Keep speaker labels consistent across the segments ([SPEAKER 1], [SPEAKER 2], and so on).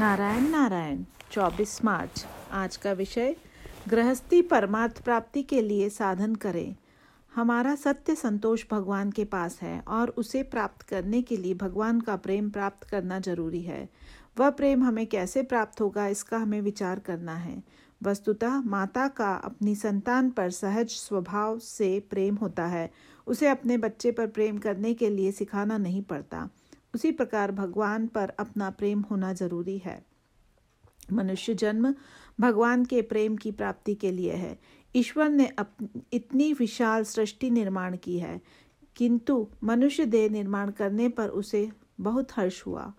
[SPEAKER 1] नारायण नारायण 24 मार्च। आज का विषय, गृहस्थी परमार्थ प्राप्ति के लिए साधन करें। हमारा सत्य संतोष भगवान के पास है और उसे प्राप्त करने के लिए भगवान का प्रेम प्राप्त करना ज़रूरी है। वह प्रेम हमें कैसे प्राप्त होगा, इसका हमें विचार करना है। वस्तुतः माता का अपनी संतान पर सहज स्वभाव से प्रेम होता है। उसे अपने बच्चे पर प्रेम करने के लिए सिखाना नहीं पड़ता। उसी प्रकार भगवान पर अपना प्रेम होना ज़रूरी है। मनुष्य जन्म भगवान के प्रेम की प्राप्ति के लिए है। ईश्वर ने अप, इतनी विशाल सृष्टि निर्माण की है किंतु मनुष्य देह निर्माण करने पर उसे बहुत हर्ष हुआ।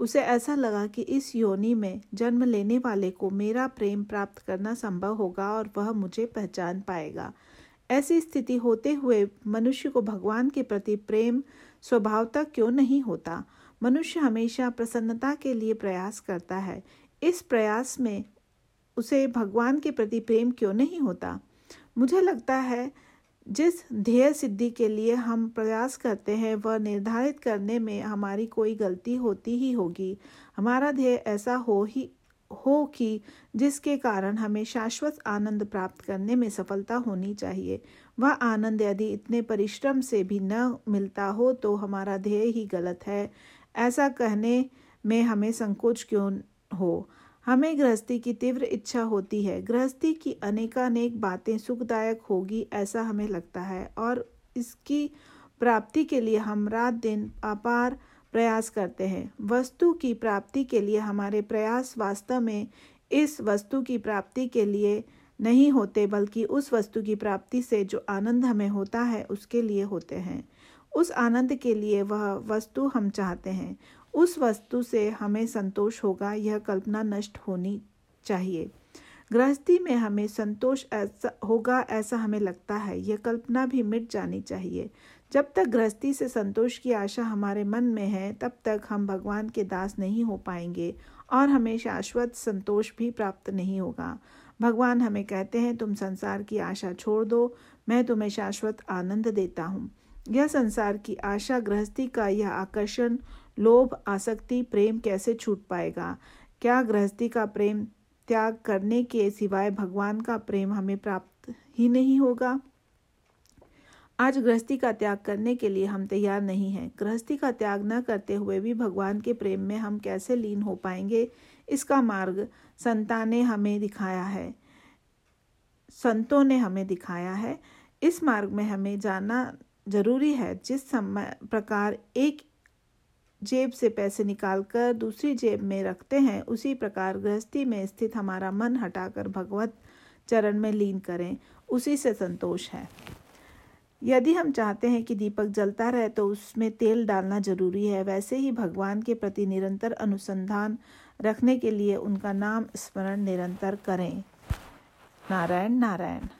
[SPEAKER 1] उसे ऐसा लगा कि इस योनि में जन्म लेने वाले को मेरा प्रेम प्राप्त करना संभव होगा और वह मुझे पहचान पाएगा। ऐसी स्थिति होते हुए मनुष्य को भगवान के प्रति प्रेम स्वभावतः क्यों नहीं होता? मनुष्य हमेशा प्रसन्नता के लिए प्रयास करता है। इस प्रयास में उसे भगवान के प्रति प्रेम क्यों नहीं होता? मुझे लगता है, जिस ध्येय सिद्धि के लिए हम प्रयास करते हैं, वह निर्धारित करने में हमारी कोई गलती होती ही होगी। हमारा ध्येय ऐसा हो ही हो कि जिसके कारण हमें शाश्वत आनंद प्राप्त करने में सफलता होनी चाहिए। वह आनंद यदि इतने परिश्रम से भी न मिलता हो तो हमारा ध्येय ही गलत है। ऐसा कहने में हमें संकोच क्यों हो? हमें गृहस्थी की तीव्र इच्छा होती है। गृहस्थी की अनेकानेक बातें सुखदायक होगी, ऐसा हमें लगता है। और इसकी प्राप्ति के लिए हम रात दिन अपार प्रयास करते हैं। वस्तु की प्राप्ति के लिए हमारे प्रयास वास्तव में इस वस्तु की प्राप्ति के लिए नहीं होते, बल्कि उस वस्तु की प्राप्ति से जो आनंद हमें होता है, उसके लिए होते हैं। उस आनंद के लिए वह वस्तु हम चाहते हैं। उस वस्तु से हमें संतोष होगा, यह कल्पना नष्ट होनी चाहिए। गृहस्थी में हमें संतोष ऐसा होगा, ऐसा हमें लगता है। यह कल्पना भी मिट जानी चाहिए। जब तक गृहस्थी से संतोष की आशा हमारे मन में है, तब तक हम भगवान के दास नहीं हो पाएँगे और हमें शाश्वत संतोष भी प्राप्त नहीं होगा। भगवान हमें कहते हैं, तुम संसार की आशा छोड़ दो, मैं तुम्हें शाश्वत आनंद देता हूँ। यह संसार की आशा, गृहस्थी का यह आकर्षण, लोभ, आसक्ति, प्रेम कैसे छूट पाएगा? क्या गृहस्थी का प्रेम त्याग करने के सिवाय भगवान का प्रेम हमें प्राप्त ही नहीं होगा? आज गृहस्थी का त्याग करने के लिए हम तैयार नहीं हैं। गृहस्थी का त्याग न करते हुए भी भगवान के प्रेम में हम कैसे लीन हो पाएँगे? इसका मार्ग संता ने हमें दिखाया है। संतों ने हमें दिखाया है। इस मार्ग में हमें जाना ज़रूरी है। जिस समय प्रकार एक जेब से पैसे निकालकर दूसरी जेब में रखते हैं, उसी प्रकार गृहस्थी में स्थित हमारा मन हटाकर भगवत चरण में लीन करें। उसी से संतोष है। यदि हम चाहते हैं कि दीपक जलता रहे तो उसमें तेल डालना ज़रूरी है। वैसे ही भगवान के प्रति निरंतर अनुसंधान रखने के लिए उनका नाम स्मरण निरंतर करें। नारायण नारायण।